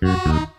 Mm-hmm.